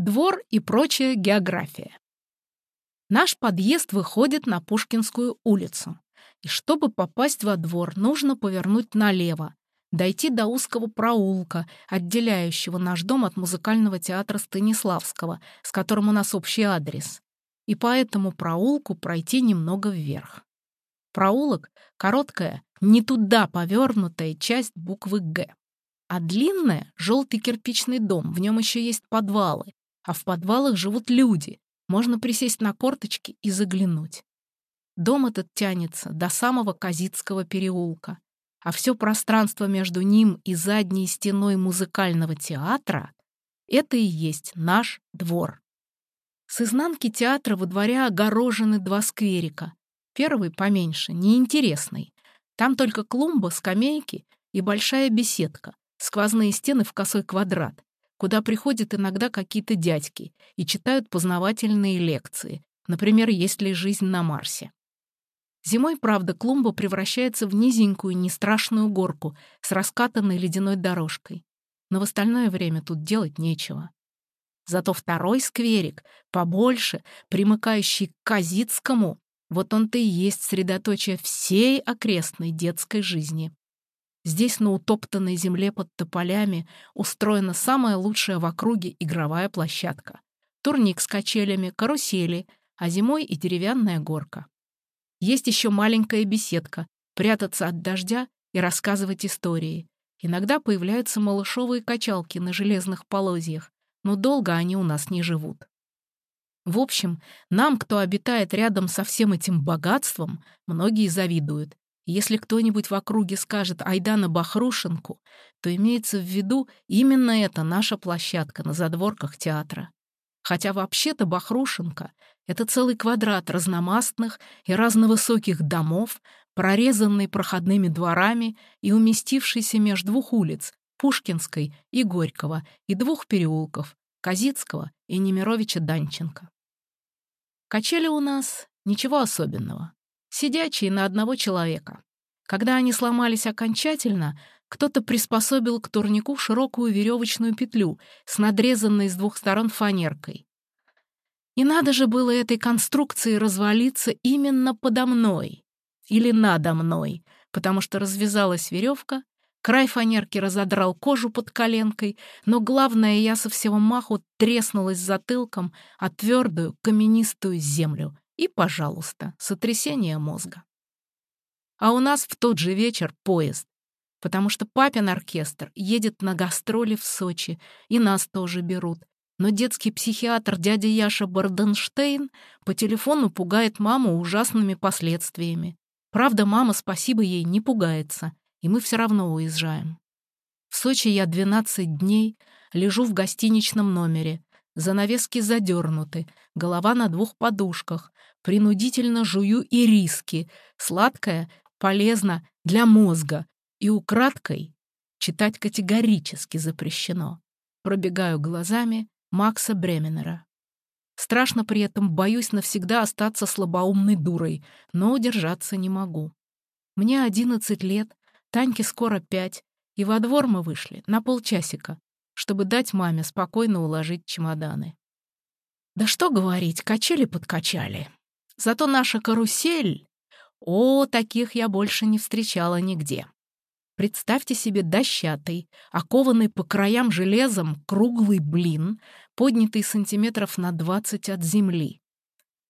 Двор и прочая география. Наш подъезд выходит на Пушкинскую улицу. И чтобы попасть во двор, нужно повернуть налево, дойти до узкого проулка, отделяющего наш дом от музыкального театра Станиславского, с которым у нас общий адрес, и по этому проулку пройти немного вверх. Проулок — короткая, не туда повернутая часть буквы «Г». А длинная — желтый кирпичный дом, в нем еще есть подвалы, а в подвалах живут люди, можно присесть на корточки и заглянуть. Дом этот тянется до самого Казицкого переулка, а все пространство между ним и задней стеной музыкального театра — это и есть наш двор. С изнанки театра во дворе огорожены два скверика. Первый поменьше, неинтересный. Там только клумба, скамейки и большая беседка, сквозные стены в косой квадрат, куда приходят иногда какие-то дядьки и читают познавательные лекции, например, «Есть ли жизнь на Марсе?». Зимой, правда, клумба превращается в низенькую, нестрашную горку с раскатанной ледяной дорожкой. Но в остальное время тут делать нечего. Зато второй скверик, побольше, примыкающий к Казицкому, вот он-то и есть средоточие всей окрестной детской жизни. Здесь, на утоптанной земле под тополями, устроена самая лучшая в округе игровая площадка. Турник с качелями, карусели, а зимой и деревянная горка. Есть еще маленькая беседка, прятаться от дождя и рассказывать истории. Иногда появляются малышовые качалки на железных полозьях, но долго они у нас не живут. В общем, нам, кто обитает рядом со всем этим богатством, многие завидуют. Если кто-нибудь в округе скажет «Айдана Бахрушенку», то имеется в виду именно эта наша площадка на задворках театра. Хотя вообще-то Бахрушенко — это целый квадрат разномастных и разновысоких домов, прорезанный проходными дворами и уместившийся между двух улиц — Пушкинской и Горького, и двух переулков — Казицкого и Немировича Данченко. Качели у нас ничего особенного. Сидячие на одного человека. Когда они сломались окончательно, кто-то приспособил к турнику широкую веревочную петлю с надрезанной с двух сторон фанеркой. И надо же было этой конструкции развалиться именно подо мной или надо мной, потому что развязалась веревка, край фанерки разодрал кожу под коленкой, но главное, я со всего маху треснулась затылком о твердую каменистую землю. И, пожалуйста, сотрясение мозга. А у нас в тот же вечер поезд потому что папин оркестр едет на гастроли в Сочи, и нас тоже берут. Но детский психиатр дядя Яша Барденштейн по телефону пугает маму ужасными последствиями. Правда, мама, спасибо ей, не пугается, и мы все равно уезжаем. В Сочи я 12 дней лежу в гостиничном номере, занавески задернуты, голова на двух подушках, принудительно жую ириски, сладкое полезно для мозга, и украдкой читать категорически запрещено. Пробегаю глазами Макса Бременера. Страшно при этом боюсь навсегда остаться слабоумной дурой, но удержаться не могу. Мне одиннадцать лет, Таньке скоро пять, и во двор мы вышли на полчасика, чтобы дать маме спокойно уложить чемоданы. Да что говорить, качели подкачали. Зато наша карусель... О, таких я больше не встречала нигде. Представьте себе дощатый, окованный по краям железом круглый блин, поднятый сантиметров на 20 от земли.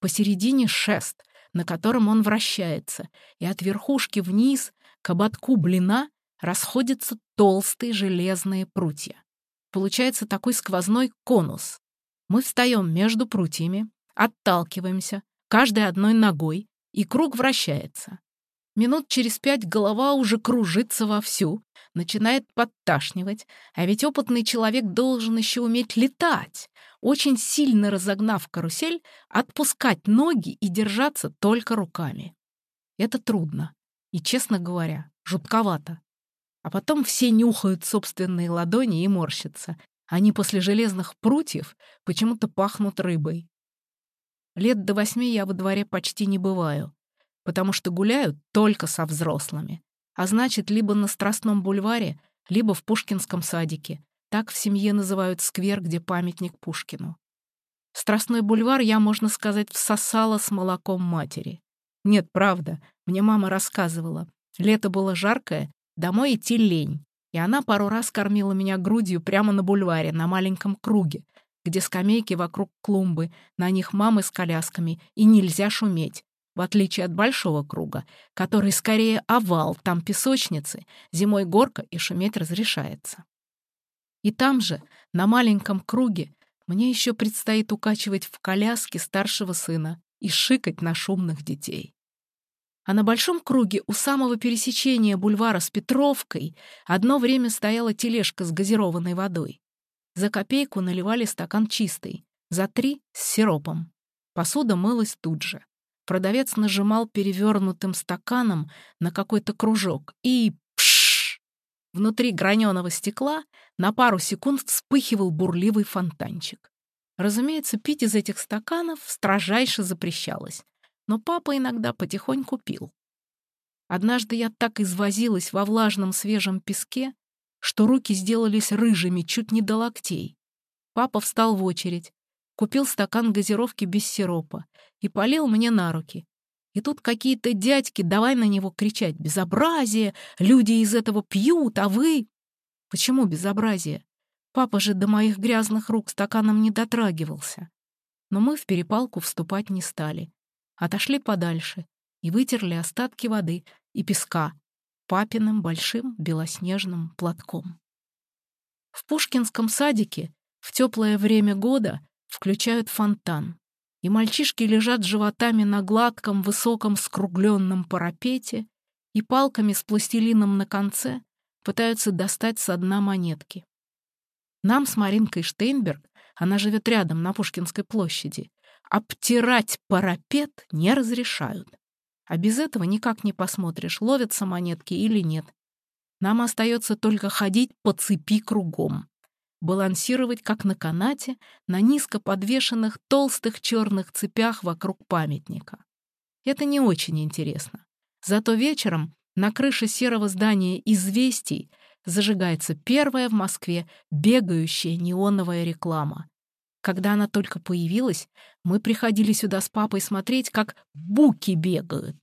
Посередине шест, на котором он вращается, и от верхушки вниз к ободку блина расходятся толстые железные прутья. Получается такой сквозной конус. Мы встаем между прутьями, отталкиваемся, каждой одной ногой, и круг вращается. Минут через пять голова уже кружится вовсю, начинает подташнивать, а ведь опытный человек должен еще уметь летать, очень сильно разогнав карусель, отпускать ноги и держаться только руками. Это трудно и, честно говоря, жутковато. А потом все нюхают собственные ладони и морщатся. Они после железных прутьев почему-то пахнут рыбой. Лет до восьми я во дворе почти не бываю потому что гуляют только со взрослыми. А значит, либо на Страстном бульваре, либо в Пушкинском садике, Так в семье называют сквер, где памятник Пушкину. Страстной бульвар я, можно сказать, всосала с молоком матери. Нет, правда, мне мама рассказывала. Лето было жаркое, домой идти лень. И она пару раз кормила меня грудью прямо на бульваре, на маленьком круге, где скамейки вокруг клумбы, на них мамы с колясками, и нельзя шуметь, в отличие от большого круга, который скорее овал, там песочницы, зимой горка и шуметь разрешается. И там же, на маленьком круге, мне еще предстоит укачивать в коляске старшего сына и шикать на шумных детей. А на большом круге у самого пересечения бульвара с Петровкой одно время стояла тележка с газированной водой. За копейку наливали стакан чистый, за три — с сиропом. Посуда мылась тут же. Продавец нажимал перевернутым стаканом на какой-то кружок и пш! Внутри граненого стекла на пару секунд вспыхивал бурливый фонтанчик. Разумеется, пить из этих стаканов строжайше запрещалось, но папа иногда потихоньку пил. Однажды я так извозилась во влажном свежем песке, что руки сделались рыжими чуть не до локтей. Папа встал в очередь, купил стакан газировки без сиропа и полил мне на руки. И тут какие-то дядьки давай на него кричать «Безобразие! Люди из этого пьют, а вы...» Почему безобразие? Папа же до моих грязных рук стаканом не дотрагивался. Но мы в перепалку вступать не стали. Отошли подальше и вытерли остатки воды и песка папиным большим белоснежным платком. В Пушкинском садике в теплое время года включают фонтан, и мальчишки лежат животами на гладком, высоком, скругленном парапете и палками с пластилином на конце пытаются достать со дна монетки. Нам с Маринкой Штейнберг, она живет рядом, на Пушкинской площади, обтирать парапет не разрешают. А без этого никак не посмотришь, ловятся монетки или нет. Нам остается только ходить по цепи кругом. Балансировать, как на канате, на низко подвешенных толстых черных цепях вокруг памятника. Это не очень интересно. Зато вечером на крыше серого здания «Известий» зажигается первая в Москве бегающая неоновая реклама. Когда она только появилась, мы приходили сюда с папой смотреть, как буки бегают.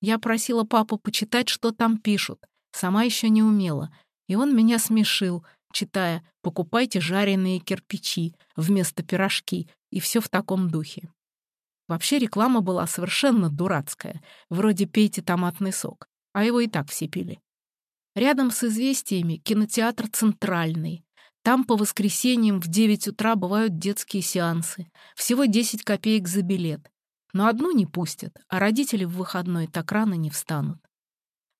Я просила папу почитать, что там пишут. Сама еще не умела. И он меня смешил, читая «Покупайте жареные кирпичи вместо пирожки» и все в таком духе. Вообще реклама была совершенно дурацкая, вроде «пейте томатный сок» а его и так все пили. Рядом с «Известиями» кинотеатр «Центральный». Там по воскресеньям в 9 утра бывают детские сеансы. Всего 10 копеек за билет. Но одну не пустят, а родители в выходной так рано не встанут.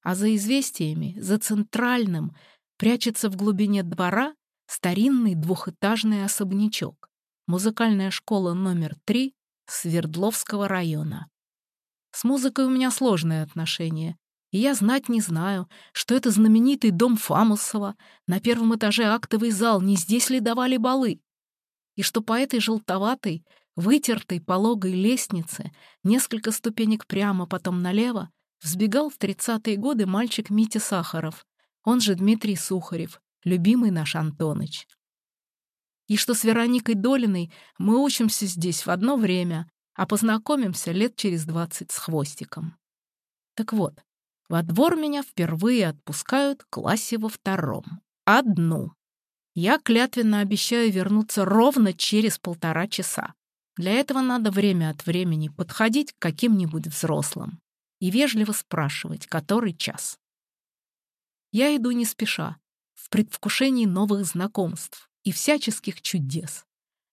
А за «Известиями», за «Центральным» прячется в глубине двора старинный двухэтажный особнячок. Музыкальная школа номер 3 Свердловского района. С музыкой у меня сложные отношения. И я знать не знаю, что это знаменитый дом Фамусова, на первом этаже актовый зал, не здесь ли давали балы? И что по этой желтоватой, вытертой пологой лестнице, несколько ступенек прямо, потом налево, взбегал в тридцатые годы мальчик Митя Сахаров, он же Дмитрий Сухарев, любимый наш Антоныч. И что с Вероникой Долиной мы учимся здесь в одно время, а познакомимся лет через двадцать с хвостиком. Так вот, во двор меня впервые отпускают в классе во втором. Одну. Я клятвенно обещаю вернуться ровно через полтора часа. Для этого надо время от времени подходить к каким-нибудь взрослым и вежливо спрашивать, который час. Я иду не спеша, в предвкушении новых знакомств и всяческих чудес.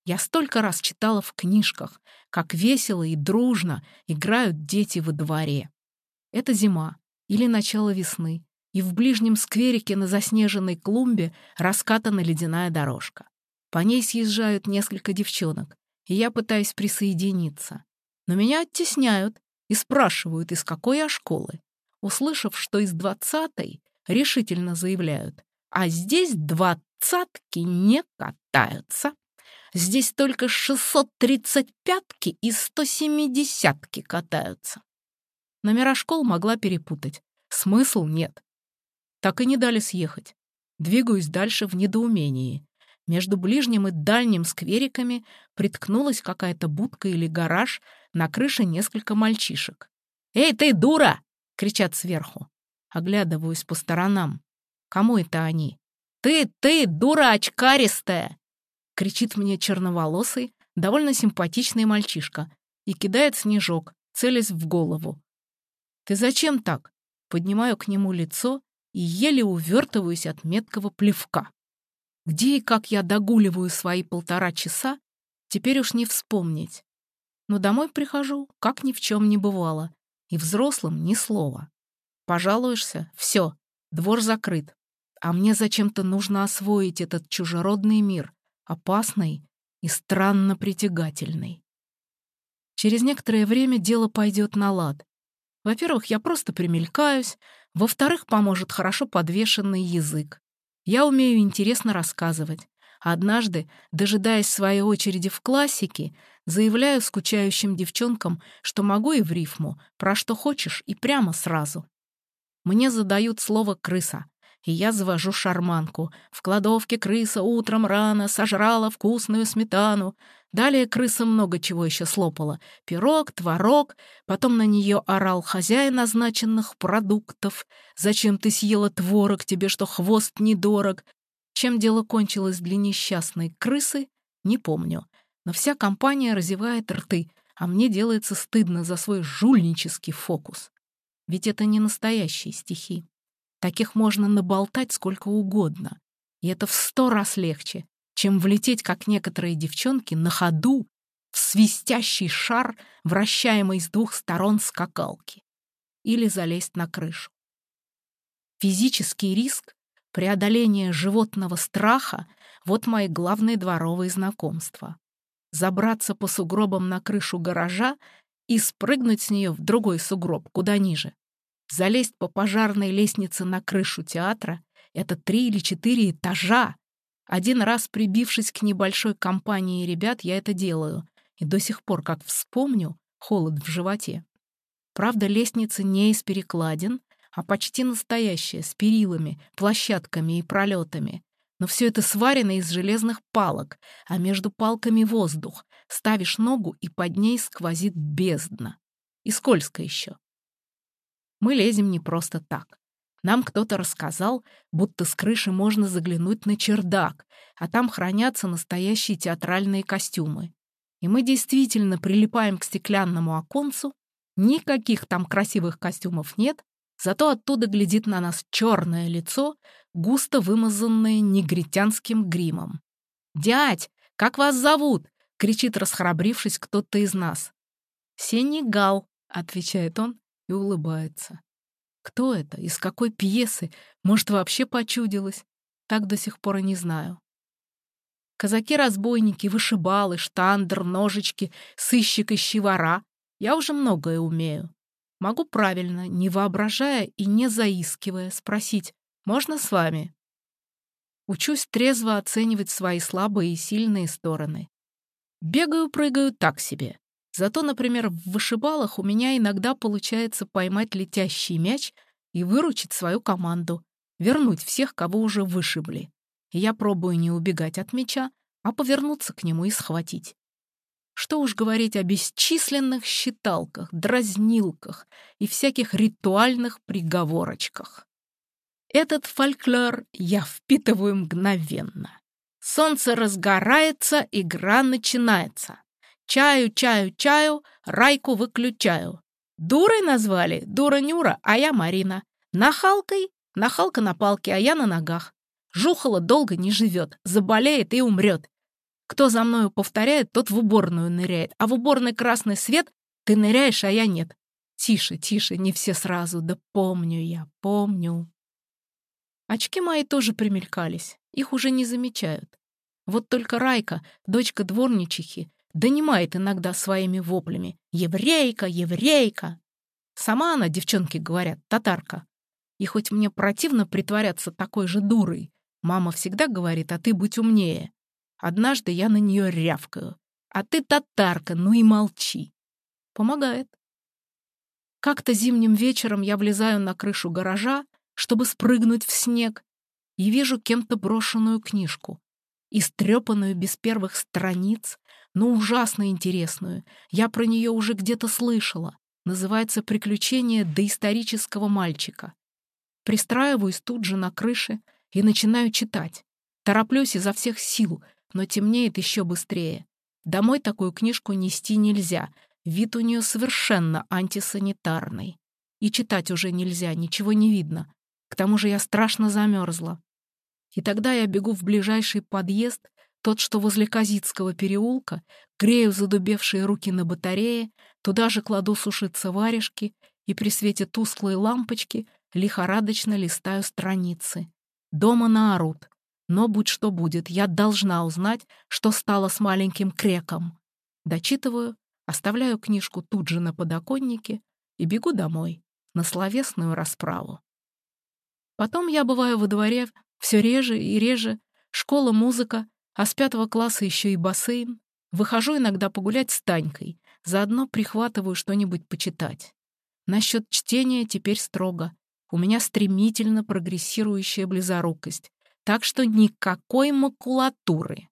Я столько раз читала в книжках, как весело и дружно играют дети во дворе. Это зима, или начало весны, и в ближнем скверике на заснеженной клумбе раскатана ледяная дорожка. По ней съезжают несколько девчонок, и я пытаюсь присоединиться. Но меня оттесняют и спрашивают, из какой я школы. Услышав, что из двадцатой, решительно заявляют, а здесь двадцатки не катаются. Здесь только 635-ки и 170-ки катаются. Номера школ могла перепутать. Смысл нет. Так и не дали съехать. Двигаюсь дальше в недоумении. Между ближним и дальним сквериками приткнулась какая-то будка или гараж, на крыше несколько мальчишек. «Эй, ты дура!» — кричат сверху. Оглядываюсь по сторонам. Кому это они? «Ты, ты, дура очкаристая!» — кричит мне черноволосый, довольно симпатичный мальчишка и кидает снежок, целясь в голову. «Ты зачем так?» Поднимаю к нему лицо и еле увертываюсь от меткого плевка. Где и как я догуливаю свои полтора часа, теперь уж не вспомнить. Но домой прихожу, как ни в чем не бывало, и взрослым ни слова. Пожалуешься — все, двор закрыт. А мне зачем-то нужно освоить этот чужеродный мир, опасный и странно притягательный. Через некоторое время дело пойдет на лад. Во-первых, я просто примелькаюсь, во-вторых, поможет хорошо подвешенный язык. Я умею интересно рассказывать. Однажды, дожидаясь своей очереди в классике, заявляю скучающим девчонкам, что могу и в рифму, про что хочешь и прямо сразу. Мне задают слово «крыса», и я завожу шарманку. В кладовке крыса утром рано сожрала вкусную сметану. Далее крыса много чего еще слопала. Пирог, творог. Потом на нее орал хозяин назначенных продуктов. «Зачем ты съела творог? Тебе что, хвост недорог?» Чем дело кончилось для несчастной крысы, не помню. Но вся компания разевает рты, а мне делается стыдно за свой жульнический фокус. Ведь это не настоящие стихи. Таких можно наболтать сколько угодно. И это в сто раз легче, чем влететь, как некоторые девчонки, на ходу в свистящий шар, вращаемый с двух сторон скакалки. Или залезть на крышу. Физический риск, преодоление животного страха — вот мои главные дворовые знакомства. Забраться по сугробам на крышу гаража и спрыгнуть с нее в другой сугроб, куда ниже. Залезть по пожарной лестнице на крышу театра — это три или четыре этажа. Один раз прибившись к небольшой компании ребят, я это делаю. И до сих пор, как вспомню, холод в животе. Правда, лестница не из перекладин, а почти настоящая, с перилами, площадками и пролетами. Но все это сварено из железных палок, а между палками воздух. Ставишь ногу, и под ней сквозит бездна. И скользко еще. Мы лезем не просто так. Нам кто-то рассказал, будто с крыши можно заглянуть на чердак, а там хранятся настоящие театральные костюмы. И мы действительно прилипаем к стеклянному оконцу, никаких там красивых костюмов нет, зато оттуда глядит на нас черное лицо, густо вымазанное негритянским гримом. «Дядь, как вас зовут?» — кричит, расхрабрившись кто-то из нас. «Сенегал», — отвечает он и улыбается. Кто это? Из какой пьесы? Может, вообще почудилось? Так до сих пор и не знаю. Казаки-разбойники, вышибалы, штандер, ножички, сыщик и щевара. Я уже многое умею. Могу правильно, не воображая и не заискивая, спросить «Можно с вами?» Учусь трезво оценивать свои слабые и сильные стороны. Бегаю-прыгаю так себе. Зато, например, в вышибалах у меня иногда получается поймать летящий мяч и выручить свою команду, вернуть всех, кого уже вышибли. Я пробую не убегать от мяча, а повернуться к нему и схватить. Что уж говорить о бесчисленных считалках, дразнилках и всяких ритуальных приговорочках. Этот фольклор я впитываю мгновенно. Солнце разгорается, игра начинается. Чаю, чаю, чаю, Райку выключаю. Дурой назвали, дура Нюра, а я Марина. Нахалкой, нахалка на палке, а я на ногах. Жухала долго не живет, заболеет и умрет. Кто за мною повторяет, тот в уборную ныряет, а в уборной красный свет ты ныряешь, а я нет. Тише, тише, не все сразу, да помню я, помню. Очки мои тоже примелькались, их уже не замечают. Вот только Райка, дочка дворничихи, донимает иногда своими воплями «Еврейка! Еврейка!». Сама она, девчонки говорят, татарка. И хоть мне противно притворяться такой же дурой, мама всегда говорит, а ты будь умнее. Однажды я на нее рявкаю. А ты татарка, ну и молчи. Помогает. Как-то зимним вечером я влезаю на крышу гаража, чтобы спрыгнуть в снег, и вижу кем-то брошенную книжку. Истрепанную без первых страниц, но ужасно интересную. Я про нее уже где-то слышала. Называется «Приключения доисторического мальчика». Пристраиваюсь тут же на крыше и начинаю читать. Тороплюсь изо всех сил, но темнеет еще быстрее. Домой такую книжку нести нельзя. Вид у нее совершенно антисанитарный. И читать уже нельзя, ничего не видно. К тому же я страшно замерзла. И тогда я бегу в ближайший подъезд, тот, что возле Казицкого переулка, грею задубевшие руки на батарее, туда же кладу сушиться варежки и при свете тусклой лампочки лихорадочно листаю страницы. Дома наорут. Но будь что будет, я должна узнать, что стало с маленьким креком. Дочитываю, оставляю книжку тут же на подоконнике и бегу домой на словесную расправу. Потом я бываю во дворе все реже и реже, школа, музыка, а с пятого класса еще и бассейн. Выхожу иногда погулять с Танькой, заодно прихватываю что-нибудь почитать. Насчет чтения теперь строго. У меня стремительно прогрессирующая близорукость, так что никакой макулатуры.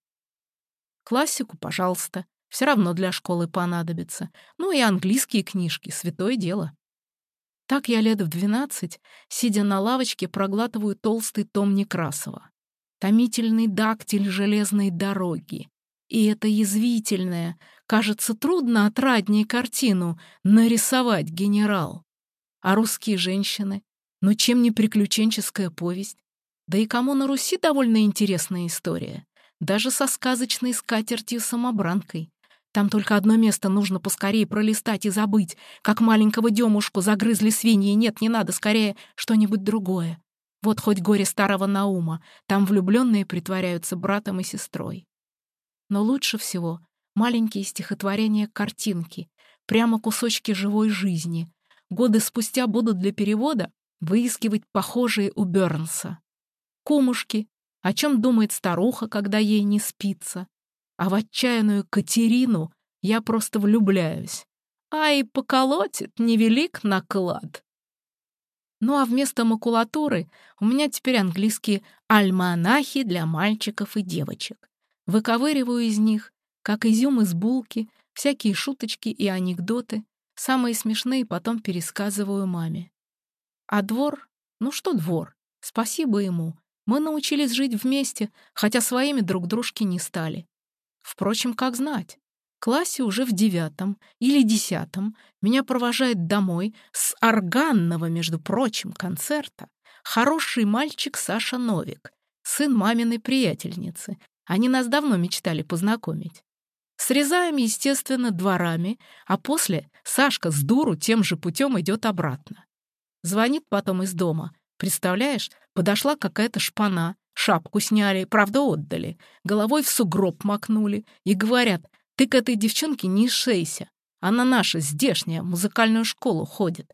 Классику, пожалуйста, все равно для школы понадобится. Ну и английские книжки, святое дело. Так я лет в двенадцать, сидя на лавочке, проглатываю толстый том Некрасова. Томительный дактиль железной дороги. И это язвительное, кажется, трудно отраднее картину нарисовать генерал. А русские женщины? Ну чем не приключенческая повесть? Да и кому на Руси довольно интересная история. Даже со сказочной скатертью-самобранкой. Там только одно место нужно поскорее пролистать и забыть, как маленького демушку загрызли свиньи. Нет, не надо, скорее что-нибудь другое. Вот хоть горе старого Наума, там влюбленные притворяются братом и сестрой. Но лучше всего маленькие стихотворения-картинки, прямо кусочки живой жизни. Годы спустя будут для перевода выискивать похожие у Бёрнса. Кумушки, о чем думает старуха, когда ей не спится. А в отчаянную Катерину я просто влюбляюсь. А и поколотит невелик наклад. Ну а вместо макулатуры у меня теперь английские альманахи для мальчиков и девочек. Выковыриваю из них, как изюм из булки, всякие шуточки и анекдоты, самые смешные потом пересказываю маме. А двор? Ну что двор? Спасибо ему. Мы научились жить вместе, хотя своими друг дружки не стали. Впрочем, как знать. Классе уже в девятом или десятом меня провожает домой с органного, между прочим, концерта хороший мальчик Саша Новик, сын маминой приятельницы. Они нас давно мечтали познакомить. Срезаем, естественно, дворами, а после Сашка с дуру тем же путем идет обратно. Звонит потом из дома. Представляешь, подошла какая-то шпана, Шапку сняли, правда отдали, головой в сугроб макнули и говорят, ты к этой девчонке не шейся, она наша, здешняя, музыкальную школу ходит.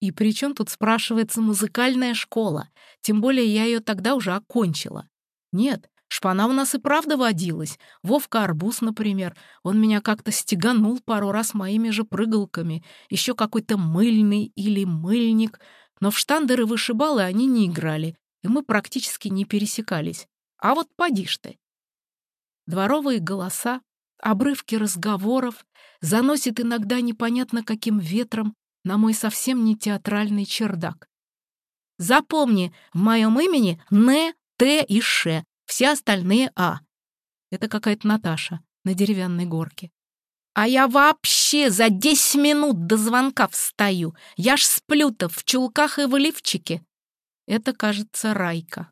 И при чем тут спрашивается музыкальная школа? Тем более я ее тогда уже окончила. Нет, шпана у нас и правда водилась. Вовка Арбуз, например. Он меня как-то стеганул пару раз моими же прыгалками. Еще какой-то мыльный или мыльник. Но в штандеры вышибалы они не играли и мы практически не пересекались. А вот поди ж ты. Дворовые голоса, обрывки разговоров заносит иногда непонятно каким ветром на мой совсем не театральный чердак. Запомни, в моем имени Н, Т и Ш, все остальные А. Это какая-то Наташа на деревянной горке. А я вообще за десять минут до звонка встаю. Я ж сплю-то в чулках и в лифчике. Это, кажется, Райка.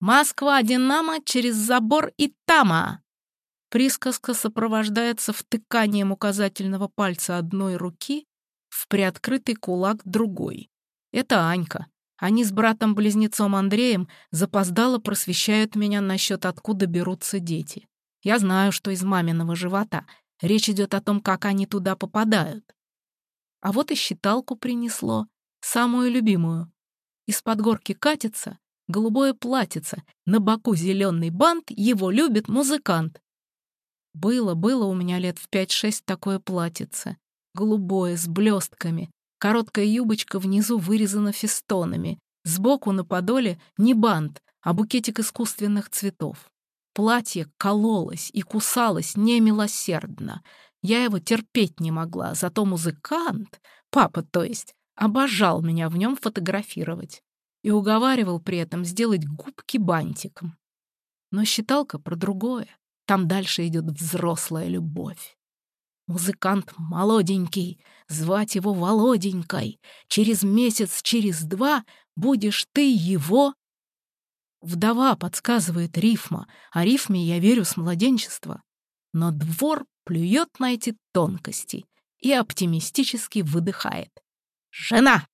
«Москва, Динамо, через забор и тама!» Присказка сопровождается втыканием указательного пальца одной руки в приоткрытый кулак другой. Это Анька. Они с братом-близнецом Андреем запоздало просвещают меня насчет, откуда берутся дети. Я знаю, что из маминого живота. Речь идет о том, как они туда попадают. А вот и считалку принесло, самую любимую. Из-под горки катится голубое платьице, на боку зеленый бант, его любит музыкант. Было, было у меня лет в пять-шесть такое платьице. Голубое, с блестками. Короткая юбочка внизу вырезана фестонами. Сбоку на подоле не бант, а букетик искусственных цветов. платье кололось и кусалось немилосердно. Я его терпеть не могла, зато музыкант, папа то есть, обожал меня в нем фотографировать и уговаривал при этом сделать губки бантиком. Но считалка про другое. Там дальше идет взрослая любовь. Музыкант молоденький, звать его Володенькой. Через месяц, через два будешь ты его... Вдова подсказывает рифма, а рифме я верю с младенчества. Но двор плюет на эти тонкости и оптимистически выдыхает. «Жена!»